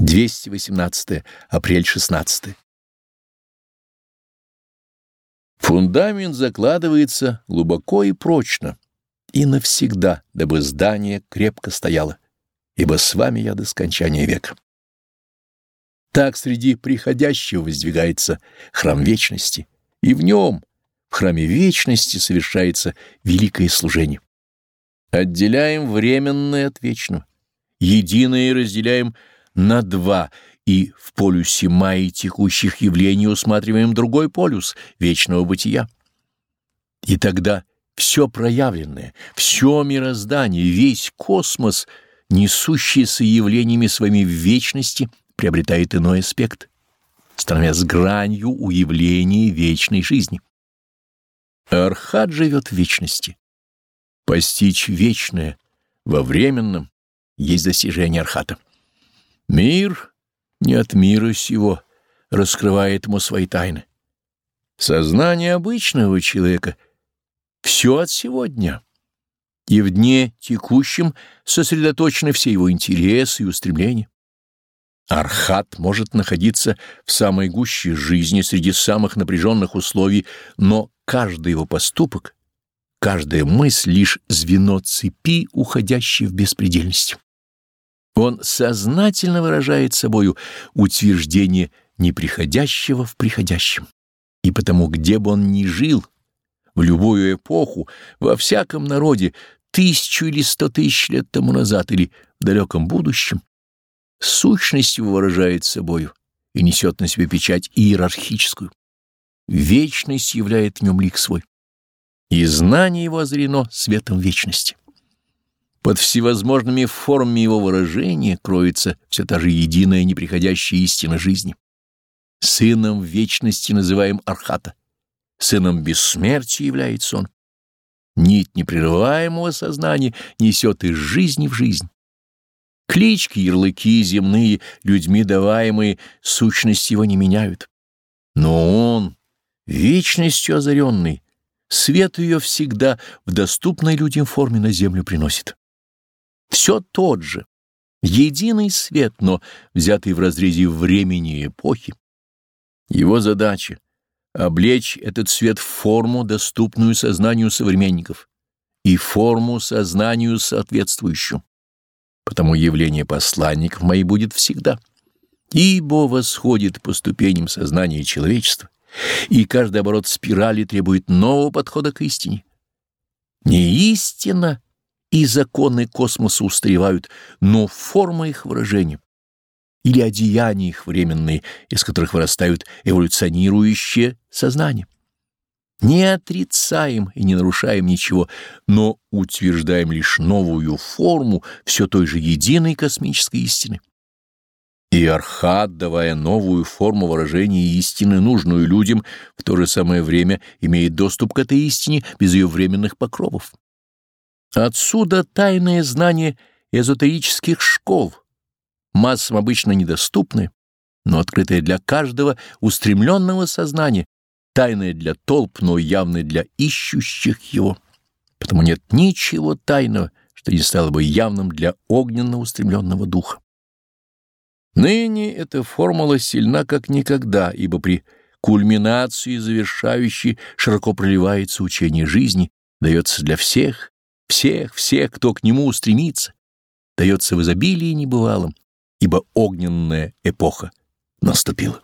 218 апрель 16 Фундамент закладывается глубоко и прочно, и навсегда, дабы здание крепко стояло, ибо с вами я до скончания века. Так среди приходящего воздвигается храм вечности, и в нем, в храме вечности, совершается великое служение. Отделяем временное от вечного, единое разделяем на два, и в полюсе майи текущих явлений усматриваем другой полюс вечного бытия. И тогда все проявленное, все мироздание, весь космос, несущийся явлениями своими в вечности, приобретает иной аспект, становясь гранью у явления вечной жизни. Архат живет в вечности. Постичь вечное во временном есть достижение архата. Мир не от мира сего раскрывает ему свои тайны. Сознание обычного человека — все от сегодня, и в дне текущем сосредоточены все его интересы и устремления. Архат может находиться в самой гуще жизни среди самых напряженных условий, но каждый его поступок, каждая мысль — лишь звено цепи, уходящей в беспредельность. Он сознательно выражает собою утверждение неприходящего в приходящем. И потому, где бы он ни жил, в любую эпоху, во всяком народе, тысячу или сто тысяч лет тому назад или в далеком будущем, сущность его выражает собою и несет на себе печать иерархическую. Вечность являет в нем лик свой, и знание его озарено светом вечности. Под всевозможными формами его выражения кроется все та же единая неприходящая истина жизни. Сыном вечности называем Архата, сыном бессмертия является он. Нить непрерываемого сознания несет из жизни в жизнь. Клички, ярлыки земные, людьми даваемые, сущность его не меняют. Но он, вечностью озаренный, свет ее всегда в доступной людям форме на землю приносит. Все тот же, единый свет, но взятый в разрезе времени и эпохи. Его задача — облечь этот свет в форму, доступную сознанию современников, и форму сознанию соответствующую. Потому явление посланников мои будет всегда. Ибо восходит по ступеням сознания человечества, и каждый оборот спирали требует нового подхода к истине. Не истина — и законы космоса устаревают, но форма их выражения или одеяния их временные, из которых вырастают эволюционирующее сознание. Не отрицаем и не нарушаем ничего, но утверждаем лишь новую форму все той же единой космической истины. И Архат, давая новую форму выражения истины, нужную людям, в то же самое время имеет доступ к этой истине без ее временных покровов. Отсюда тайное знание эзотерических школ, массам обычно недоступны, но открытое для каждого устремленного сознания, тайное для толп, но явное для ищущих его. Потому нет ничего тайного, что не стало бы явным для огненно устремленного духа. Ныне эта формула сильна как никогда, ибо при кульминации завершающей широко проливается учение жизни, дается для всех, всех, всех, кто к нему устремится, дается в изобилии небывалом, ибо огненная эпоха наступила.